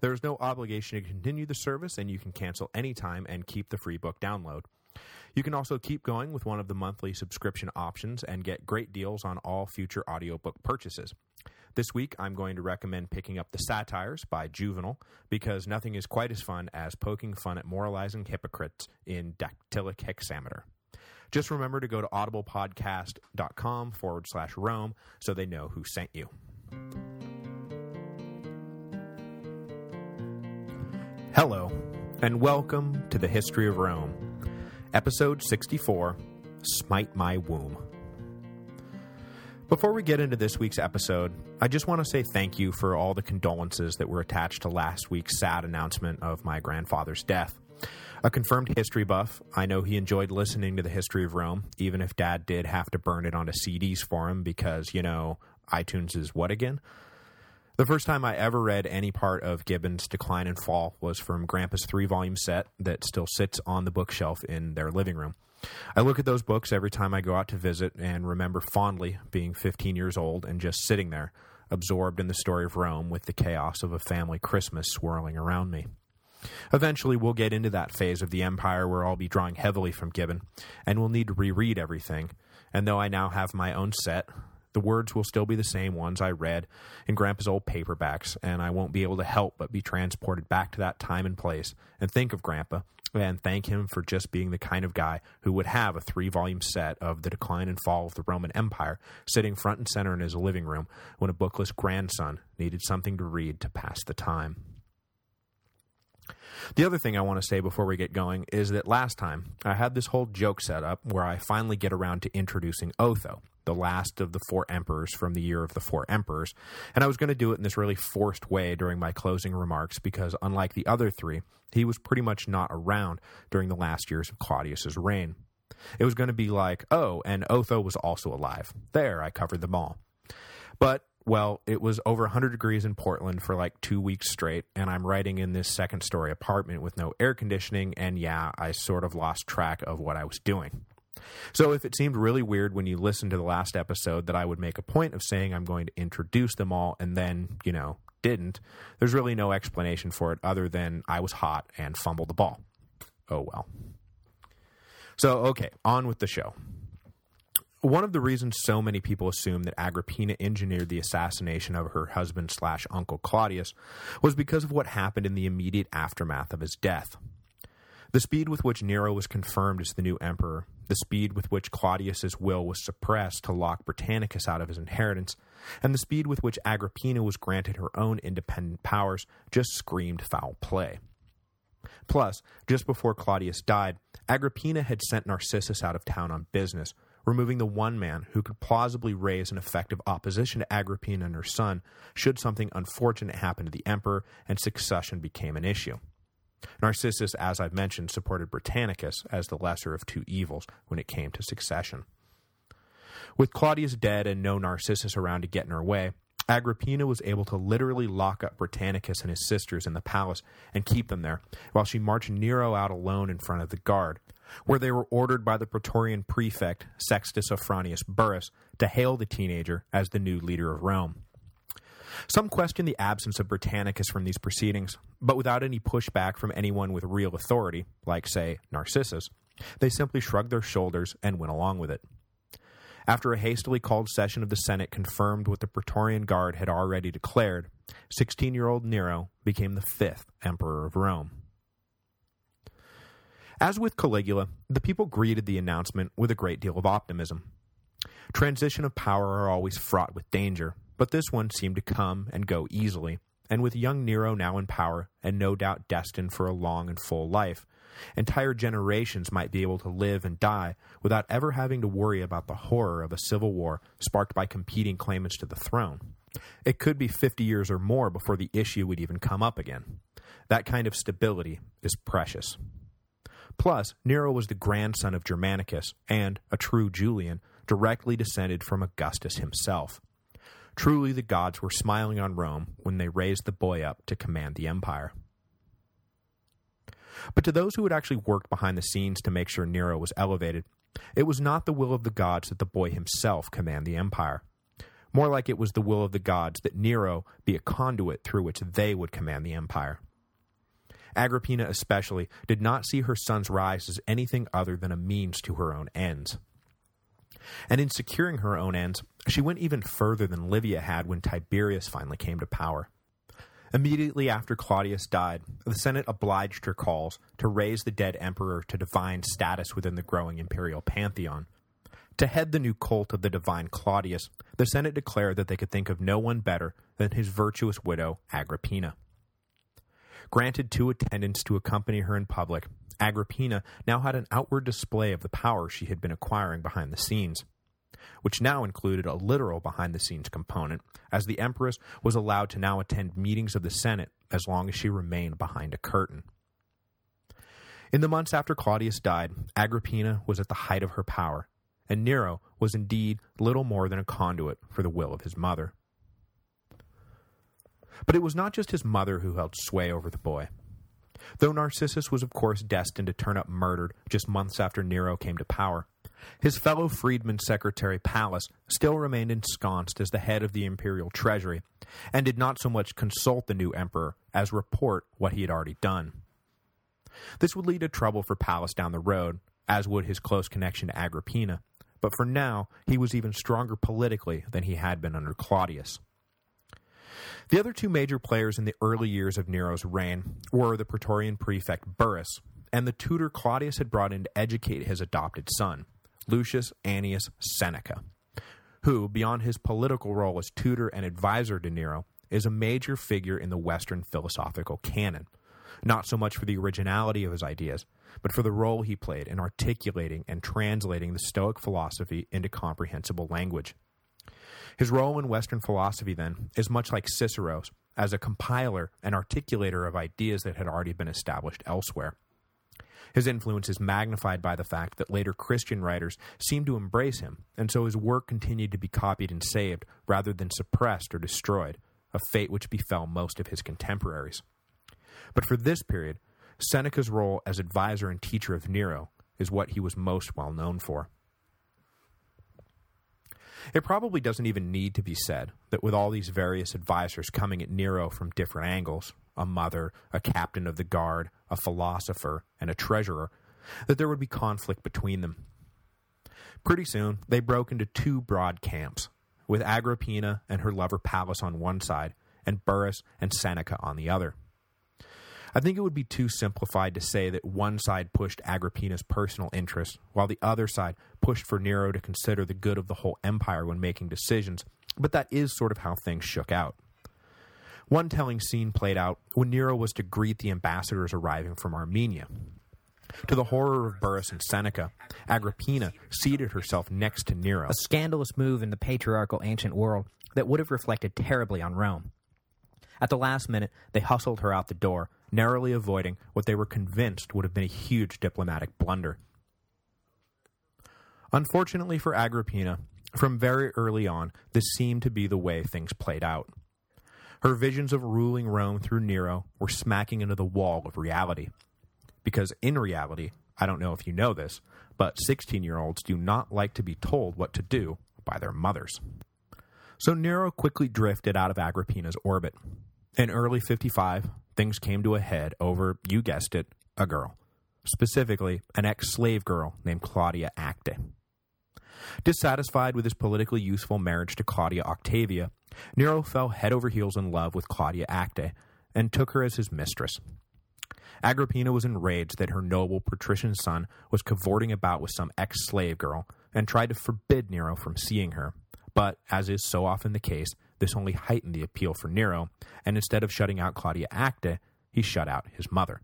There is no obligation to continue the service, and you can cancel anytime and keep the free book download. You can also keep going with one of the monthly subscription options and get great deals on all future audiobook purchases. This week, I'm going to recommend picking up The Satires by Juvenal, because nothing is quite as fun as poking fun at moralizing hypocrites in dactylic hexameter. Just remember to go to audiblepodcast.com forward slash Rome so they know who sent you. Hello, and welcome to the History of Rome, Episode 64, Smite My Womb. Before we get into this week's episode, I just want to say thank you for all the condolences that were attached to last week's sad announcement of my grandfather's death. A confirmed history buff, I know he enjoyed listening to the history of Rome, even if Dad did have to burn it onto CDs for him because, you know, iTunes is what again? The first time I ever read any part of Gibbon's Decline and Fall was from Grandpa's three-volume set that still sits on the bookshelf in their living room. I look at those books every time I go out to visit and remember fondly being 15 years old and just sitting there, absorbed in the story of Rome with the chaos of a family Christmas swirling around me. Eventually, we'll get into that phase of the Empire where I'll be drawing heavily from Gibbon, and we'll need to reread everything, and though I now have my own set, the words will still be the same ones I read in Grandpa's old paperbacks, and I won't be able to help but be transported back to that time and place and think of Grandpa and thank him for just being the kind of guy who would have a three-volume set of The Decline and Fall of the Roman Empire sitting front and center in his living room when a bookless grandson needed something to read to pass the time. The other thing I want to say before we get going is that last time I had this whole joke set up where I finally get around to introducing Otho, the last of the four emperors from the year of the four emperors, and I was going to do it in this really forced way during my closing remarks because unlike the other three, he was pretty much not around during the last years of Claudius's reign. It was going to be like, oh, and Otho was also alive. There, I covered them all. But well, it was over 100 degrees in Portland for like two weeks straight, and I'm writing in this second-story apartment with no air conditioning, and yeah, I sort of lost track of what I was doing. So if it seemed really weird when you listened to the last episode that I would make a point of saying I'm going to introduce them all and then, you know, didn't, there's really no explanation for it other than I was hot and fumbled the ball. Oh well. So, okay, on with the show. One of the reasons so many people assume that Agrippina engineered the assassination of her husband slash uncle Claudius was because of what happened in the immediate aftermath of his death. The speed with which Nero was confirmed as the new emperor, the speed with which Claudius's will was suppressed to lock Britannicus out of his inheritance, and the speed with which Agrippina was granted her own independent powers just screamed foul play. Plus, just before Claudius died, Agrippina had sent Narcissus out of town on business, removing the one man who could plausibly raise an effective opposition to Agrippina and her son should something unfortunate happen to the emperor and succession became an issue. Narcissus, as I've mentioned, supported Britannicus as the lesser of two evils when it came to succession. With Claudius dead and no Narcissus around to get in her way, Agrippina was able to literally lock up Britannicus and his sisters in the palace and keep them there, while she marched Nero out alone in front of the guard, where they were ordered by the Praetorian prefect, Sextus Afranius Burrus, to hail the teenager as the new leader of Rome. Some question the absence of Britannicus from these proceedings, but without any pushback from anyone with real authority, like, say, Narcissus, they simply shrugged their shoulders and went along with it. After a hastily called session of the Senate confirmed what the Praetorian Guard had already declared, 16-year-old Nero became the fifth emperor of Rome. As with Caligula, the people greeted the announcement with a great deal of optimism. Transition of power are always fraught with danger, but this one seemed to come and go easily, and with young Nero now in power, and no doubt destined for a long and full life, entire generations might be able to live and die without ever having to worry about the horror of a civil war sparked by competing claimants to the throne. It could be 50 years or more before the issue would even come up again. That kind of stability is precious. Plus, Nero was the grandson of Germanicus, and, a true Julian, directly descended from Augustus himself. Truly the gods were smiling on Rome when they raised the boy up to command the empire. But to those who had actually worked behind the scenes to make sure Nero was elevated, it was not the will of the gods that the boy himself command the empire. More like it was the will of the gods that Nero be a conduit through which they would command the empire. Agrippina especially did not see her son's rise as anything other than a means to her own ends. And in securing her own ends, she went even further than Livia had when Tiberius finally came to power. Immediately after Claudius died, the Senate obliged her calls to raise the dead emperor to divine status within the growing imperial pantheon. To head the new cult of the divine Claudius, the Senate declared that they could think of no one better than his virtuous widow, Agrippina. Granted two attendants to accompany her in public, Agrippina now had an outward display of the power she had been acquiring behind the scenes, which now included a literal behind-the-scenes component, as the Empress was allowed to now attend meetings of the Senate as long as she remained behind a curtain. In the months after Claudius died, Agrippina was at the height of her power, and Nero was indeed little more than a conduit for the will of his mother. But it was not just his mother who held sway over the boy. Though Narcissus was of course destined to turn up murdered just months after Nero came to power, his fellow freedman secretary Pallas still remained ensconced as the head of the imperial treasury, and did not so much consult the new emperor as report what he had already done. This would lead to trouble for Pallas down the road, as would his close connection to Agrippina, but for now he was even stronger politically than he had been under Claudius. The other two major players in the early years of Nero's reign were the Praetorian prefect Burrus and the tutor Claudius had brought in to educate his adopted son, Lucius Annaeus Seneca, who, beyond his political role as tutor and advisor to Nero, is a major figure in the Western philosophical canon, not so much for the originality of his ideas, but for the role he played in articulating and translating the Stoic philosophy into comprehensible language. His role in Western philosophy, then, is much like Cicero's, as a compiler and articulator of ideas that had already been established elsewhere. His influence is magnified by the fact that later Christian writers seemed to embrace him, and so his work continued to be copied and saved rather than suppressed or destroyed, a fate which befell most of his contemporaries. But for this period, Seneca's role as advisor and teacher of Nero is what he was most well known for. It probably doesn't even need to be said that with all these various advisors coming at Nero from different angles, a mother, a captain of the guard, a philosopher, and a treasurer, that there would be conflict between them. Pretty soon, they broke into two broad camps, with Agrippina and her lover Pallas on one side, and Burrus and Seneca on the other. I think it would be too simplified to say that one side pushed Agrippina's personal interests, while the other side pushed for Nero to consider the good of the whole empire when making decisions, but that is sort of how things shook out. One telling scene played out when Nero was to greet the ambassadors arriving from Armenia. To the horror of Burrus and Seneca, Agrippina seated herself next to Nero. A scandalous move in the patriarchal ancient world that would have reflected terribly on Rome. At the last minute, they hustled her out the door, narrowly avoiding what they were convinced would have been a huge diplomatic blunder. Unfortunately for Agrippina, from very early on, this seemed to be the way things played out. Her visions of ruling Rome through Nero were smacking into the wall of reality. Because in reality, I don't know if you know this, but 16-year-olds do not like to be told what to do by their mothers. So Nero quickly drifted out of Agrippina's orbit. In early 55, things came to a head over, you guessed it, a girl. Specifically, an ex-slave girl named Claudia Acte. Dissatisfied with his politically useful marriage to Claudia Octavia, Nero fell head over heels in love with Claudia Acte and took her as his mistress. Agrippina was enraged that her noble patrician son was cavorting about with some ex-slave girl and tried to forbid Nero from seeing her, but, as is so often the case, this only heightened the appeal for Nero, and instead of shutting out Claudia Acte, he shut out his mother.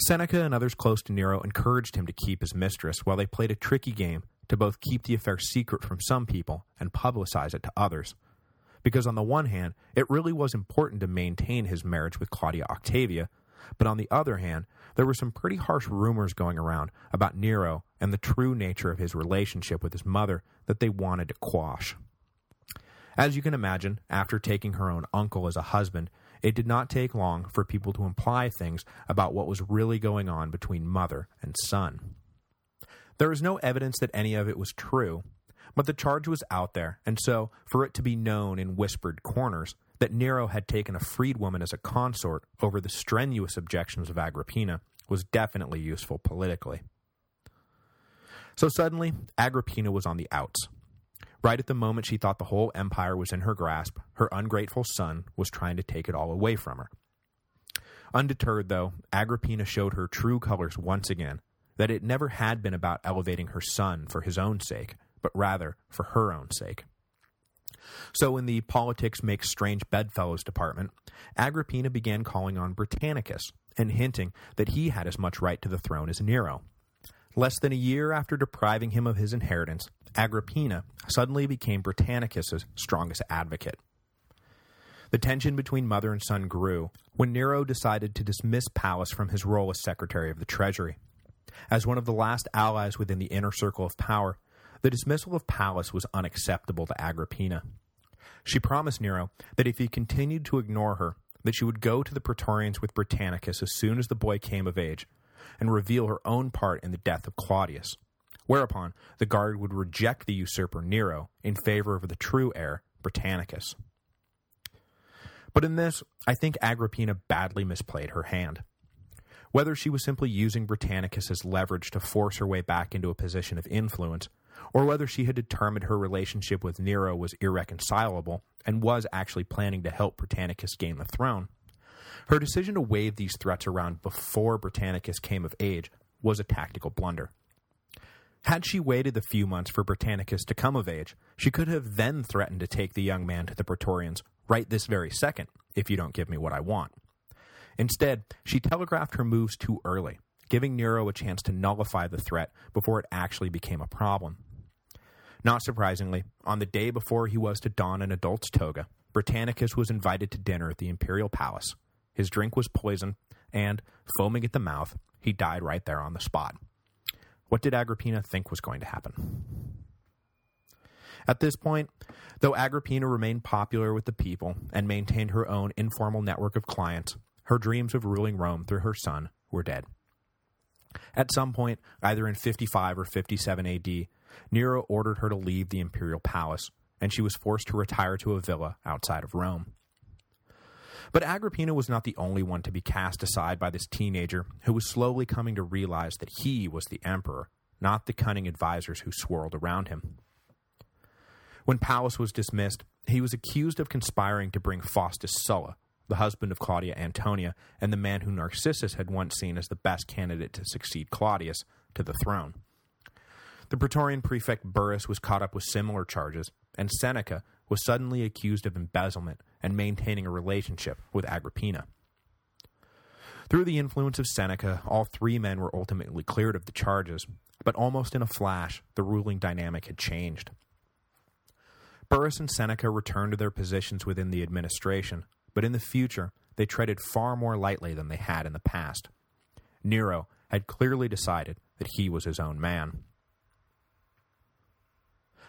Seneca and others close to Nero encouraged him to keep his mistress while they played a tricky game to both keep the affair secret from some people and publicize it to others. Because on the one hand, it really was important to maintain his marriage with Claudia Octavia, but on the other hand, there were some pretty harsh rumors going around about Nero and the true nature of his relationship with his mother that they wanted to quash. As you can imagine, after taking her own uncle as a husband, it did not take long for people to imply things about what was really going on between mother and son. There is no evidence that any of it was true, but the charge was out there, and so, for it to be known in whispered corners that Nero had taken a freedwoman as a consort over the strenuous objections of Agrippina was definitely useful politically. So suddenly, Agrippina was on the outs. Right at the moment she thought the whole empire was in her grasp, her ungrateful son was trying to take it all away from her. Undeterred, though, Agrippina showed her true colors once again, that it never had been about elevating her son for his own sake, but rather for her own sake. So in the Politics makes Strange Bedfellows department, Agrippina began calling on Britannicus, and hinting that he had as much right to the throne as Nero. Less than a year after depriving him of his inheritance, Agrippina suddenly became Britannicus's strongest advocate. The tension between mother and son grew when Nero decided to dismiss Pallas from his role as Secretary of the Treasury. As one of the last allies within the inner circle of power, the dismissal of Pallas was unacceptable to Agrippina. She promised Nero that if he continued to ignore her, that she would go to the Praetorians with Britannicus as soon as the boy came of age, and reveal her own part in the death of Claudius, whereupon the guard would reject the usurper Nero in favor of the true heir, Britannicus. But in this, I think Agrippina badly misplayed her hand. Whether she was simply using Britannicus as leverage to force her way back into a position of influence, or whether she had determined her relationship with Nero was irreconcilable and was actually planning to help Britannicus gain the throne, her decision to wave these threats around before Britannicus came of age was a tactical blunder. Had she waited the few months for Britannicus to come of age, she could have then threatened to take the young man to the Praetorians right this very second, if you don't give me what I want. Instead, she telegraphed her moves too early, giving Nero a chance to nullify the threat before it actually became a problem. Not surprisingly, on the day before he was to don an adult's toga, Britannicus was invited to dinner at the imperial palace. His drink was poison, and, foaming at the mouth, he died right there on the spot. What did Agrippina think was going to happen? At this point, though Agrippina remained popular with the people and maintained her own informal network of clients, her dreams of ruling Rome through her son were dead. At some point, either in 55 or 57 AD, Nero ordered her to leave the imperial palace, and she was forced to retire to a villa outside of Rome. But Agrippina was not the only one to be cast aside by this teenager who was slowly coming to realize that he was the emperor, not the cunning advisers who swirled around him. When Pallas was dismissed, he was accused of conspiring to bring Faustus Sulla, the husband of Claudia Antonia and the man who Narcissus had once seen as the best candidate to succeed Claudius, to the throne. The Praetorian prefect Burrus was caught up with similar charges, and Seneca was suddenly accused of embezzlement and maintaining a relationship with Agrippina. Through the influence of Seneca, all three men were ultimately cleared of the charges, but almost in a flash, the ruling dynamic had changed. Burrus and Seneca returned to their positions within the administration, but in the future, they treaded far more lightly than they had in the past. Nero had clearly decided that he was his own man.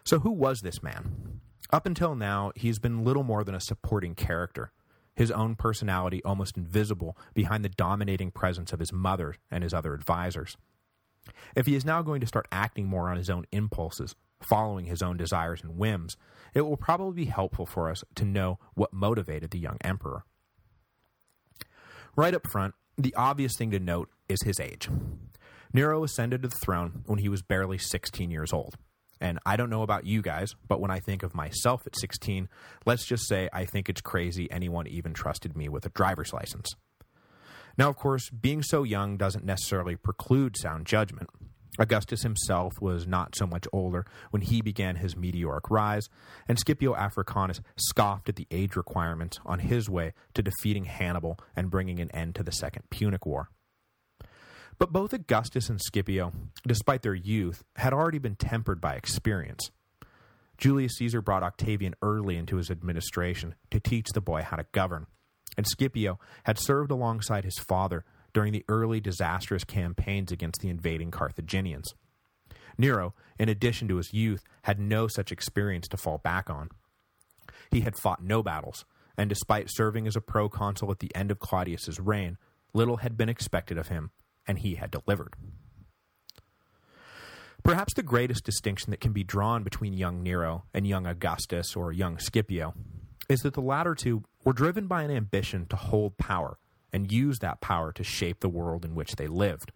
So who was this man? Up until now, he's been little more than a supporting character, his own personality almost invisible behind the dominating presence of his mother and his other advisors. If he is now going to start acting more on his own impulses, following his own desires and whims, it will probably be helpful for us to know what motivated the young emperor. Right up front, the obvious thing to note is his age. Nero ascended to the throne when he was barely 16 years old. And I don't know about you guys, but when I think of myself at 16, let's just say I think it's crazy anyone even trusted me with a driver's license. Now, of course, being so young doesn't necessarily preclude sound judgment. Augustus himself was not so much older when he began his meteoric rise, and Scipio Africanus scoffed at the age requirements on his way to defeating Hannibal and bringing an end to the Second Punic War. But both Augustus and Scipio, despite their youth, had already been tempered by experience. Julius Caesar brought Octavian early into his administration to teach the boy how to govern, and Scipio had served alongside his father during the early disastrous campaigns against the invading Carthaginians. Nero, in addition to his youth, had no such experience to fall back on. He had fought no battles, and despite serving as a proconsul at the end of Claudius's reign, little had been expected of him, and he had delivered. Perhaps the greatest distinction that can be drawn between young Nero and young Augustus or young Scipio is that the latter two were driven by an ambition to hold power and use that power to shape the world in which they lived.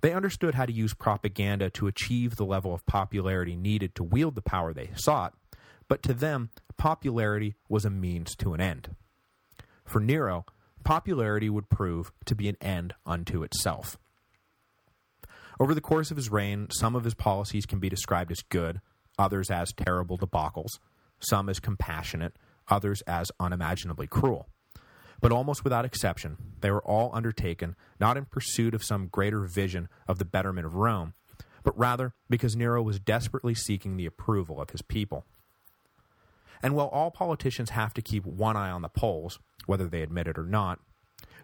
They understood how to use propaganda to achieve the level of popularity needed to wield the power they sought, but to them, popularity was a means to an end. For Nero, popularity would prove to be an end unto itself. Over the course of his reign, some of his policies can be described as good, others as terrible debacles, some as compassionate, others as unimaginably cruel. But almost without exception, they were all undertaken not in pursuit of some greater vision of the betterment of Rome, but rather because Nero was desperately seeking the approval of his people. And while all politicians have to keep one eye on the polls, whether they admit it or not,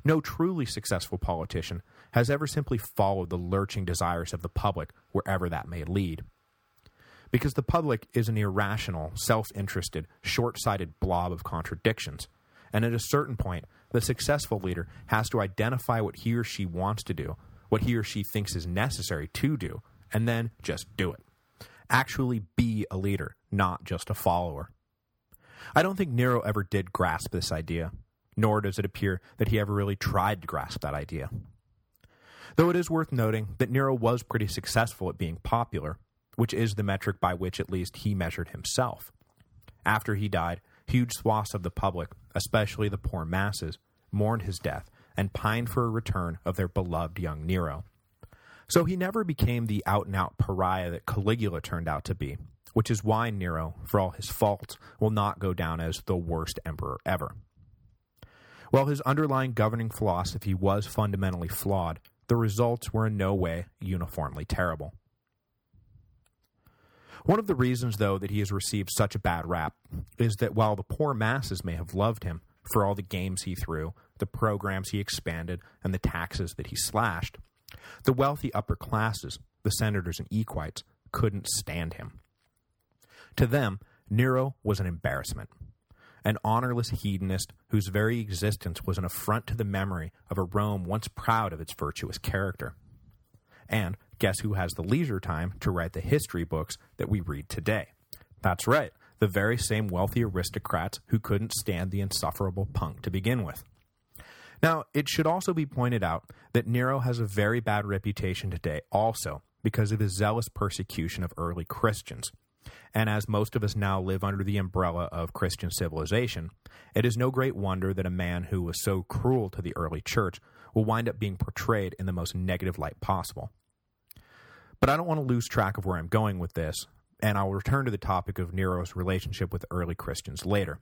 no truly successful politician has ever simply followed the lurching desires of the public wherever that may lead. Because the public is an irrational, self-interested, short-sighted blob of contradictions, and at a certain point, the successful leader has to identify what he or she wants to do, what he or she thinks is necessary to do, and then just do it. Actually be a leader, not just a follower. I don't think Nero ever did grasp this idea, nor does it appear that he ever really tried to grasp that idea. Though it is worth noting that Nero was pretty successful at being popular, which is the metric by which at least he measured himself. After he died, huge swaths of the public, especially the poor masses, mourned his death and pined for a return of their beloved young Nero. So he never became the out-and-out -out pariah that Caligula turned out to be, which is why Nero, for all his faults, will not go down as the worst emperor ever. While his underlying governing philosophy was fundamentally flawed, the results were in no way uniformly terrible. One of the reasons, though, that he has received such a bad rap is that while the poor masses may have loved him for all the games he threw, the programs he expanded, and the taxes that he slashed, the wealthy upper classes, the senators and equites, couldn't stand him. To them, Nero was an embarrassment an honorless hedonist whose very existence was an affront to the memory of a Rome once proud of its virtuous character. And guess who has the leisure time to write the history books that we read today? That's right, the very same wealthy aristocrats who couldn't stand the insufferable punk to begin with. Now, it should also be pointed out that Nero has a very bad reputation today also because of his zealous persecution of early Christians, and as most of us now live under the umbrella of Christian civilization, it is no great wonder that a man who was so cruel to the early church will wind up being portrayed in the most negative light possible. But I don't want to lose track of where I'm going with this, and I'll return to the topic of Nero's relationship with early Christians later,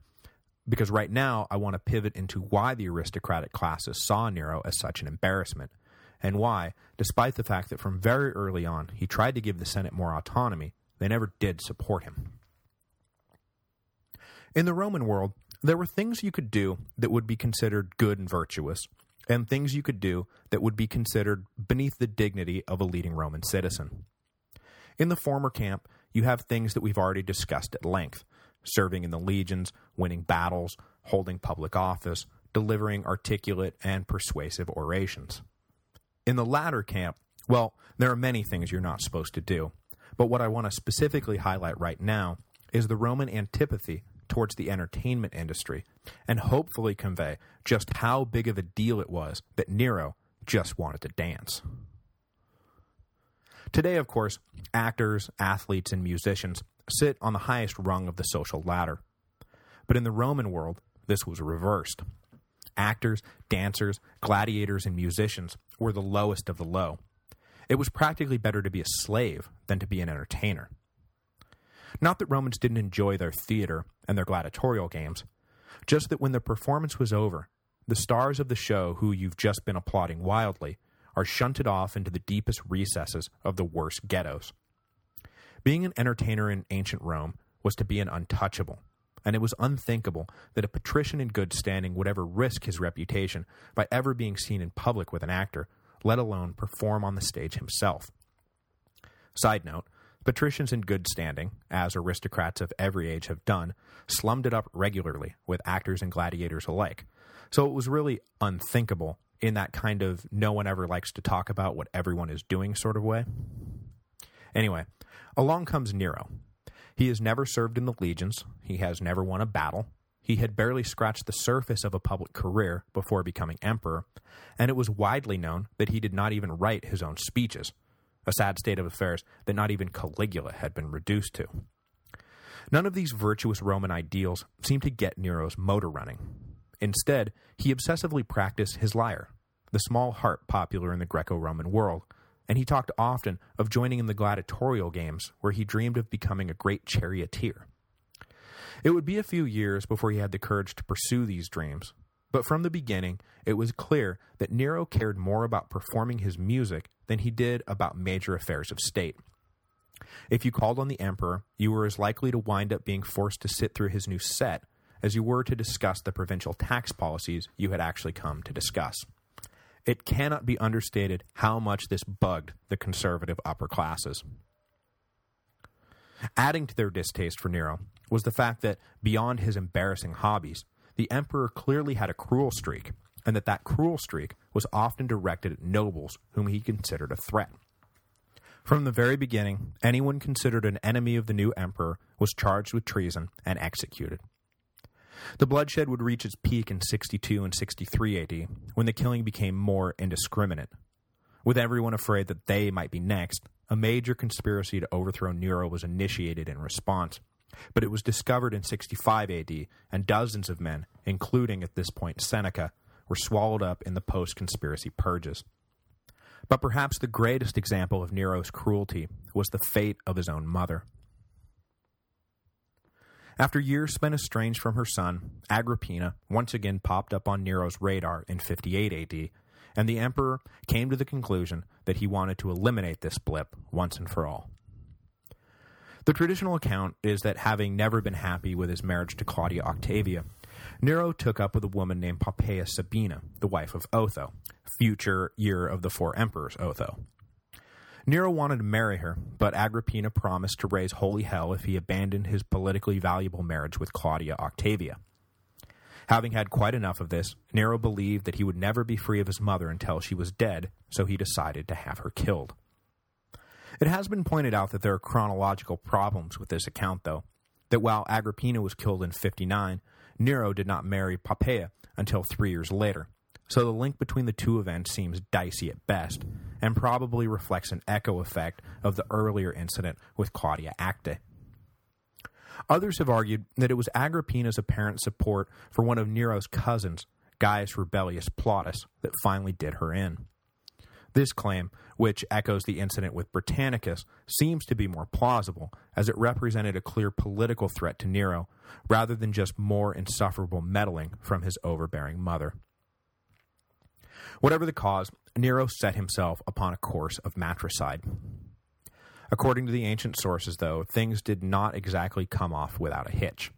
because right now I want to pivot into why the aristocratic classes saw Nero as such an embarrassment, and why, despite the fact that from very early on he tried to give the Senate more autonomy, they never did support him. In the Roman world, there were things you could do that would be considered good and virtuous, and things you could do that would be considered beneath the dignity of a leading Roman citizen. In the former camp, you have things that we've already discussed at length, serving in the legions, winning battles, holding public office, delivering articulate and persuasive orations. In the latter camp, well, there are many things you're not supposed to do, but what I want to specifically highlight right now is the Roman antipathy towards the entertainment industry and hopefully convey just how big of a deal it was that Nero just wanted to dance. Today, of course, actors, athletes, and musicians sit on the highest rung of the social ladder. But in the Roman world, this was reversed. Actors, dancers, gladiators, and musicians were the lowest of the low, it was practically better to be a slave than to be an entertainer. Not that Romans didn't enjoy their theater and their gladiatorial games, just that when the performance was over, the stars of the show who you've just been applauding wildly are shunted off into the deepest recesses of the worst ghettos. Being an entertainer in ancient Rome was to be an untouchable, and it was unthinkable that a patrician in good standing would ever risk his reputation by ever being seen in public with an actor, let alone perform on the stage himself. Side note, patricians in good standing, as aristocrats of every age have done, slummed it up regularly with actors and gladiators alike, so it was really unthinkable in that kind of no one ever likes to talk about what everyone is doing sort of way. Anyway, along comes Nero. He has never served in the legions, he has never won a battle, he had barely scratched the surface of a public career before becoming emperor, and it was widely known that he did not even write his own speeches, a sad state of affairs that not even Caligula had been reduced to. None of these virtuous Roman ideals seemed to get Nero's motor running. Instead, he obsessively practiced his lyre, the small harp popular in the Greco-Roman world, and he talked often of joining in the gladiatorial games where he dreamed of becoming a great charioteer. It would be a few years before he had the courage to pursue these dreams, but from the beginning, it was clear that Nero cared more about performing his music than he did about major affairs of state. If you called on the emperor, you were as likely to wind up being forced to sit through his new set as you were to discuss the provincial tax policies you had actually come to discuss. It cannot be understated how much this bugged the conservative upper classes. Adding to their distaste for Nero was the fact that, beyond his embarrassing hobbies, the emperor clearly had a cruel streak, and that that cruel streak was often directed at nobles whom he considered a threat. From the very beginning, anyone considered an enemy of the new emperor was charged with treason and executed. The bloodshed would reach its peak in 62 and 63 AD, when the killing became more indiscriminate. With everyone afraid that they might be next, a major conspiracy to overthrow Nero was initiated in response, but it was discovered in 65 AD, and dozens of men, including at this point Seneca, were swallowed up in the post-conspiracy purges. But perhaps the greatest example of Nero's cruelty was the fate of his own mother. After years spent estranged from her son, Agrippina once again popped up on Nero's radar in 58 AD, and the emperor came to the conclusion that he wanted to eliminate this blip once and for all. The traditional account is that having never been happy with his marriage to Claudia Octavia, Nero took up with a woman named Poppaea Sabina, the wife of Otho, future year of the four emperors Otho. Nero wanted to marry her, but Agrippina promised to raise holy hell if he abandoned his politically valuable marriage with Claudia Octavia. Having had quite enough of this, Nero believed that he would never be free of his mother until she was dead, so he decided to have her killed. It has been pointed out that there are chronological problems with this account, though, that while Agrippina was killed in 59, Nero did not marry Poppaea until three years later, so the link between the two events seems dicey at best, and probably reflects an echo effect of the earlier incident with Claudia Acte. Others have argued that it was Agrippina's apparent support for one of Nero's cousins, Gaius Rubellius Plautus, that finally did her in. This claim, which echoes the incident with Britannicus, seems to be more plausible, as it represented a clear political threat to Nero, rather than just more insufferable meddling from his overbearing mother. Whatever the cause, Nero set himself upon a course of matricide. According to the ancient sources, though, things did not exactly come off without a hitch.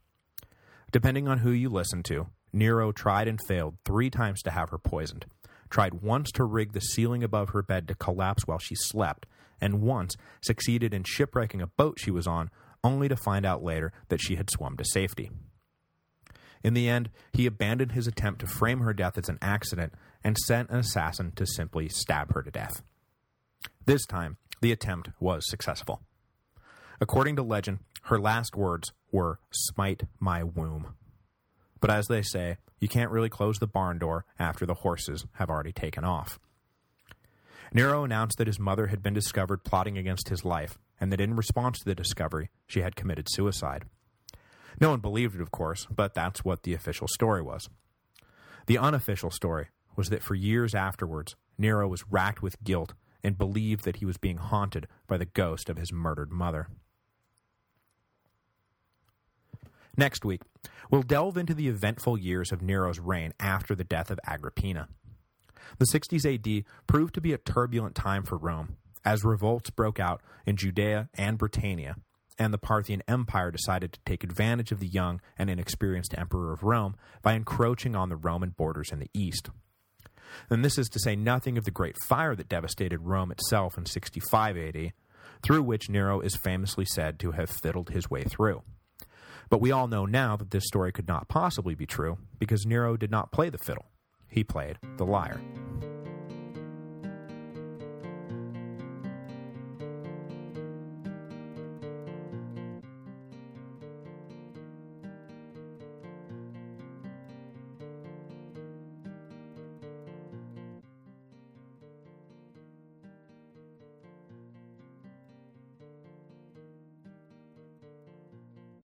Depending on who you listen to, Nero tried and failed three times to have her poisoned, tried once to rig the ceiling above her bed to collapse while she slept, and once succeeded in shipwrecking a boat she was on, only to find out later that she had swum to safety. In the end, he abandoned his attempt to frame her death as an accident and sent an assassin to simply stab her to death. This time, the attempt was successful. According to legend, her last words were, smite my womb. But as they say, you can't really close the barn door after the horses have already taken off. Nero announced that his mother had been discovered plotting against his life, and that in response to the discovery, she had committed suicide. No one believed it, of course, but that's what the official story was. The unofficial story was that for years afterwards, Nero was racked with guilt and believed that he was being haunted by the ghost of his murdered mother. Next week, we'll delve into the eventful years of Nero's reign after the death of Agrippina. The 60s AD proved to be a turbulent time for Rome, as revolts broke out in Judea and Britannia, and the Parthian Empire decided to take advantage of the young and inexperienced emperor of Rome by encroaching on the Roman borders in the east. And this is to say nothing of the great fire that devastated Rome itself in 65 AD, through which Nero is famously said to have fiddled his way through. But we all know now that this story could not possibly be true, because Nero did not play the fiddle. He played the lyre.